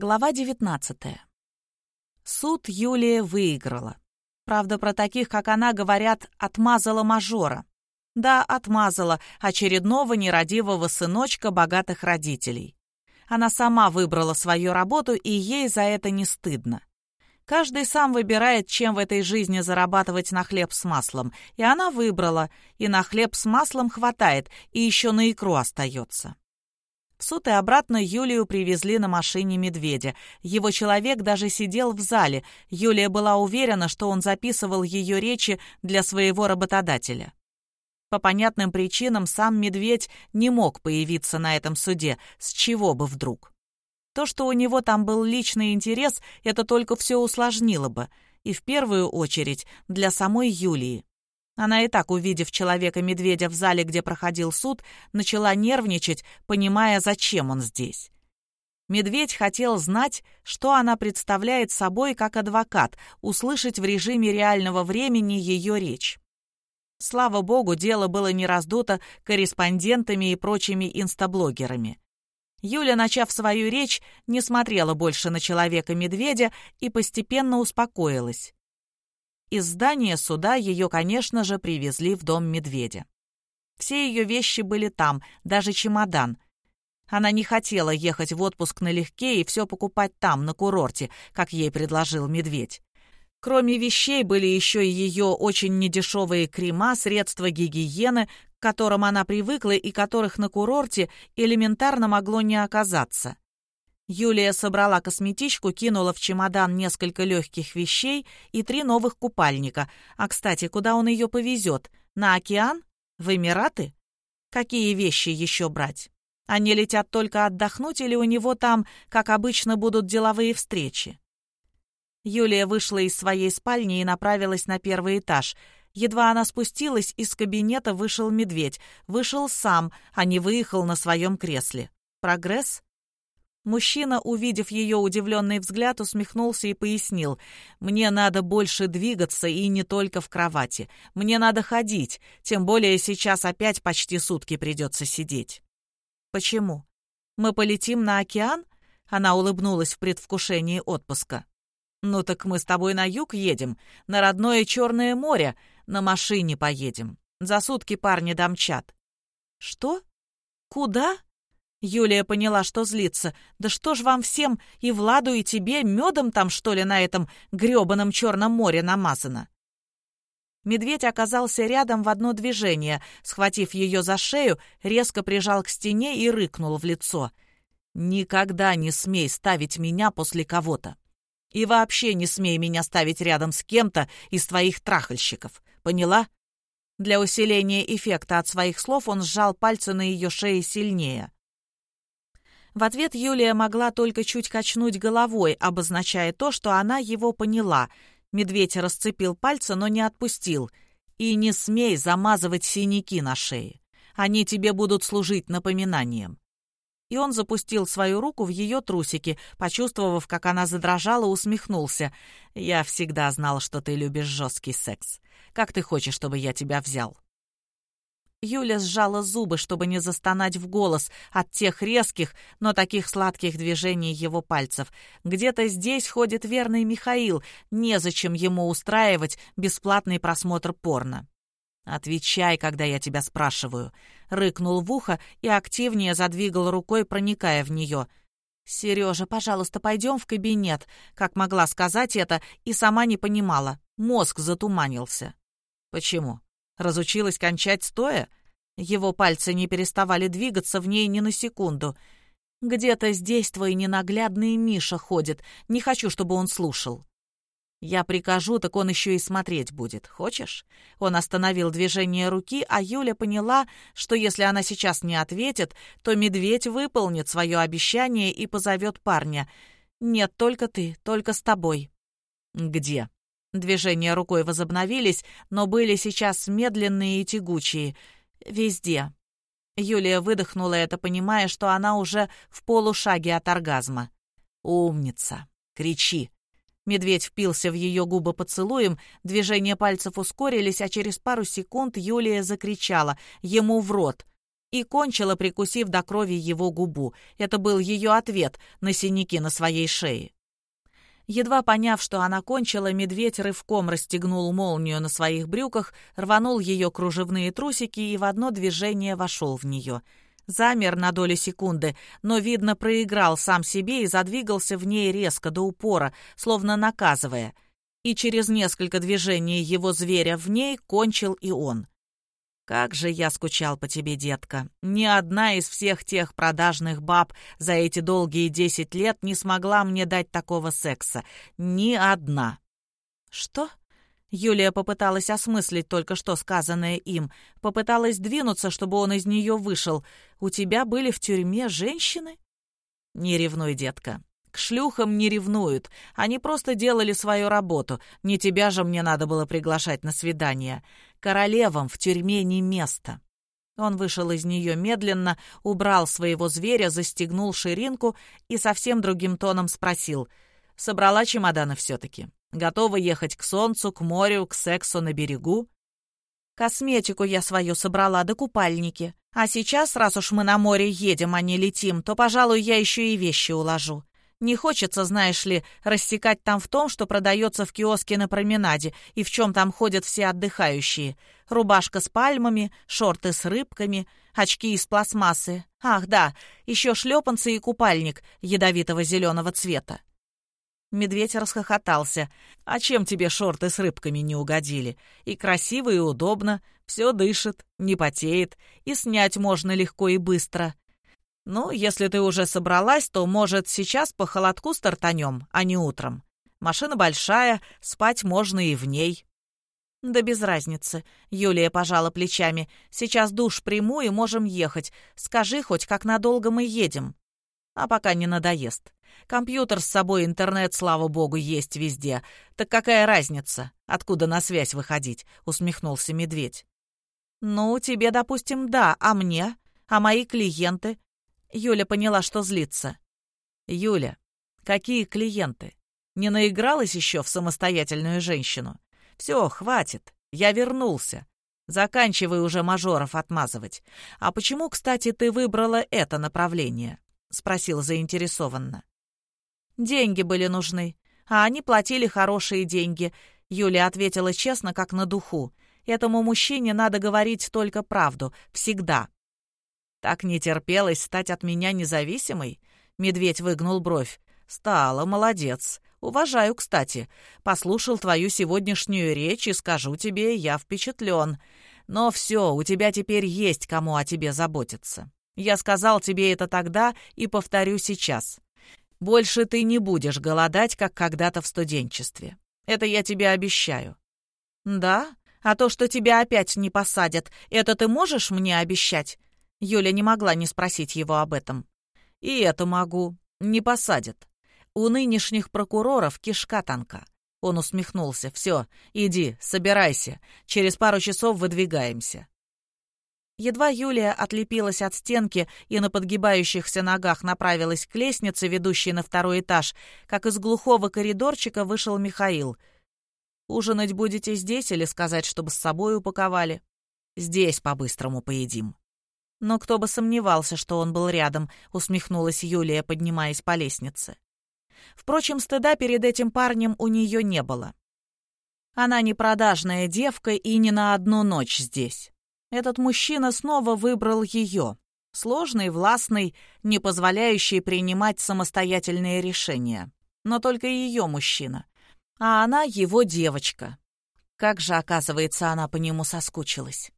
Глава 19. Суд Юлия выиграла. Правда, про таких, как она, говорят, отмазала мажора. Да, отмазала очередного нерадивого сыночка богатых родителей. Она сама выбрала свою работу, и ей за это не стыдно. Каждый сам выбирает, чем в этой жизни зарабатывать на хлеб с маслом. И она выбрала, и на хлеб с маслом хватает, и еще на икру остается. В суд и обратно Юлию привезли на машине медведя. Его человек даже сидел в зале. Юлия была уверена, что он записывал ее речи для своего работодателя. По понятным причинам сам медведь не мог появиться на этом суде, с чего бы вдруг. То, что у него там был личный интерес, это только все усложнило бы, и в первую очередь для самой Юлии. Она и так, увидев человека-медведя в зале, где проходил суд, начала нервничать, понимая, зачем он здесь. Медведь хотел знать, что она представляет собой как адвокат, услышать в режиме реального времени ее речь. Слава богу, дело было не раздуто корреспондентами и прочими инстаблогерами. Юля, начав свою речь, не смотрела больше на человека-медведя и постепенно успокоилась. Из здания суда ее, конечно же, привезли в дом медведя. Все ее вещи были там, даже чемодан. Она не хотела ехать в отпуск налегке и все покупать там, на курорте, как ей предложил медведь. Кроме вещей были еще и ее очень недешевые крема, средства гигиены, к которым она привыкла и которых на курорте элементарно могло не оказаться. Юлия собрала косметичку, кинула в чемодан несколько легких вещей и три новых купальника. А, кстати, куда он ее повезет? На океан? В Эмираты? Какие вещи еще брать? Они летят только отдохнуть или у него там, как обычно, будут деловые встречи? Юлия вышла из своей спальни и направилась на первый этаж. Едва она спустилась, из кабинета вышел медведь. Вышел сам, а не выехал на своем кресле. Прогресс? Мужчина, увидев ее удивленный взгляд, усмехнулся и пояснил. «Мне надо больше двигаться и не только в кровати. Мне надо ходить, тем более сейчас опять почти сутки придется сидеть». «Почему? Мы полетим на океан?» Она улыбнулась в предвкушении отпуска. «Ну так мы с тобой на юг едем, на родное Черное море, на машине поедем. За сутки парни домчат». «Что? Куда?» Юлия поняла, что злится. «Да что ж вам всем, и Владу, и тебе, медом там, что ли, на этом грёбаном Черном море намазано?» Медведь оказался рядом в одно движение, схватив ее за шею, резко прижал к стене и рыкнул в лицо. «Никогда не смей ставить меня после кого-то. И вообще не смей меня ставить рядом с кем-то из твоих трахальщиков. Поняла?» Для усиления эффекта от своих слов он сжал пальцы на ее шее сильнее. В ответ Юлия могла только чуть качнуть головой, обозначая то, что она его поняла. Медведь расцепил пальцы, но не отпустил. «И не смей замазывать синяки на шее. Они тебе будут служить напоминанием». И он запустил свою руку в ее трусики, почувствовав, как она задрожала, усмехнулся. «Я всегда знал, что ты любишь жесткий секс. Как ты хочешь, чтобы я тебя взял?» Юля сжала зубы, чтобы не застонать в голос от тех резких, но таких сладких движений его пальцев. Где-то здесь ходит верный Михаил, незачем ему устраивать бесплатный просмотр порно. «Отвечай, когда я тебя спрашиваю», — рыкнул в ухо и активнее задвигал рукой, проникая в нее. «Сережа, пожалуйста, пойдем в кабинет», — как могла сказать это, и сама не понимала. Мозг затуманился. «Почему?» Разучилась кончать стоя? Его пальцы не переставали двигаться в ней ни на секунду. «Где-то здесь твой ненаглядный Миша ходит. Не хочу, чтобы он слушал». «Я прикажу, так он еще и смотреть будет. Хочешь?» Он остановил движение руки, а Юля поняла, что если она сейчас не ответит, то медведь выполнит свое обещание и позовет парня. «Нет, только ты, только с тобой». «Где?» Движения рукой возобновились, но были сейчас медленные и тягучие. Везде. Юлия выдохнула это, понимая, что она уже в полушаге от оргазма. «Умница! Кричи!» Медведь впился в ее губы поцелуем, движения пальцев ускорились, а через пару секунд Юлия закричала ему в рот. и кончила, прикусив до крови его губу. Это был ее ответ на синяки на своей шее. Едва поняв, что она кончила, медведь рывком расстегнул молнию на своих брюках, рванул ее кружевные трусики и в одно движение вошел в нее. Замер на долю секунды, но, видно, проиграл сам себе и задвигался в ней резко до упора, словно наказывая. И через несколько движений его зверя в ней кончил и он. Как же я скучал по тебе, детка. Ни одна из всех тех продажных баб за эти долгие десять лет не смогла мне дать такого секса. Ни одна. Что? Юлия попыталась осмыслить только что сказанное им. Попыталась двинуться, чтобы он из нее вышел. У тебя были в тюрьме женщины? Не ревнуй, детка. К шлюхам не ревнуют. Они просто делали свою работу. Не тебя же мне надо было приглашать на свидание. Королевам в тюрьме не место. Он вышел из нее медленно, убрал своего зверя, застегнул ширинку и совсем другим тоном спросил. «Собрала чемоданы все-таки? Готова ехать к солнцу, к морю, к сексу на берегу?» «Косметику я свою собрала, да купальники. А сейчас, раз уж мы на море едем, а не летим, то, пожалуй, я еще и вещи уложу. Не хочется, знаешь ли, рассекать там в том, что продается в киоске на променаде и в чем там ходят все отдыхающие. Рубашка с пальмами, шорты с рыбками, очки из пластмассы. Ах, да, еще шлепанцы и купальник ядовитого зеленого цвета. Медведь расхохотался. «А чем тебе шорты с рыбками не угодили? И красиво, и удобно, все дышит, не потеет, и снять можно легко и быстро. «Ну, если ты уже собралась, то, может, сейчас по холодку стартанем, а не утром. Машина большая, спать можно и в ней». «Да без разницы», — Юлия пожала плечами. «Сейчас душ приму и можем ехать. Скажи хоть, как надолго мы едем». «А пока не надоест. Компьютер с собой, интернет, слава богу, есть везде. Так какая разница, откуда на связь выходить?» — усмехнулся медведь. «Ну, тебе, допустим, да, а мне? А мои клиенты? Юля поняла, что злится. «Юля, какие клиенты? Не наигралась еще в самостоятельную женщину? Все, хватит, я вернулся. Заканчивай уже мажоров отмазывать. А почему, кстати, ты выбрала это направление?» — спросил заинтересованно. «Деньги были нужны, а они платили хорошие деньги», — Юля ответила честно, как на духу. «Этому мужчине надо говорить только правду, всегда». Так не терпелось стать от меня независимой? Медведь выгнул бровь. Стала, молодец. Уважаю, кстати. Послушал твою сегодняшнюю речь и скажу тебе, я впечатлен. Но все, у тебя теперь есть кому о тебе заботиться. Я сказал тебе это тогда и повторю сейчас. Больше ты не будешь голодать, как когда-то в студенчестве. Это я тебе обещаю. Да? А то, что тебя опять не посадят, это ты можешь мне обещать? Юля не могла не спросить его об этом. «И это могу. Не посадят. У нынешних прокуроров кишка танка». Он усмехнулся. «Все, иди, собирайся. Через пару часов выдвигаемся». Едва Юлия отлепилась от стенки и на подгибающихся ногах направилась к лестнице, ведущей на второй этаж, как из глухого коридорчика вышел Михаил. «Ужинать будете здесь или сказать, чтобы с собой упаковали?» «Здесь по-быстрому поедим». «Но кто бы сомневался, что он был рядом», — усмехнулась Юлия, поднимаясь по лестнице. Впрочем, стыда перед этим парнем у нее не было. Она не продажная девка и не на одну ночь здесь. Этот мужчина снова выбрал ее. Сложный, властный, не позволяющий принимать самостоятельные решения. Но только ее мужчина. А она его девочка. Как же, оказывается, она по нему соскучилась.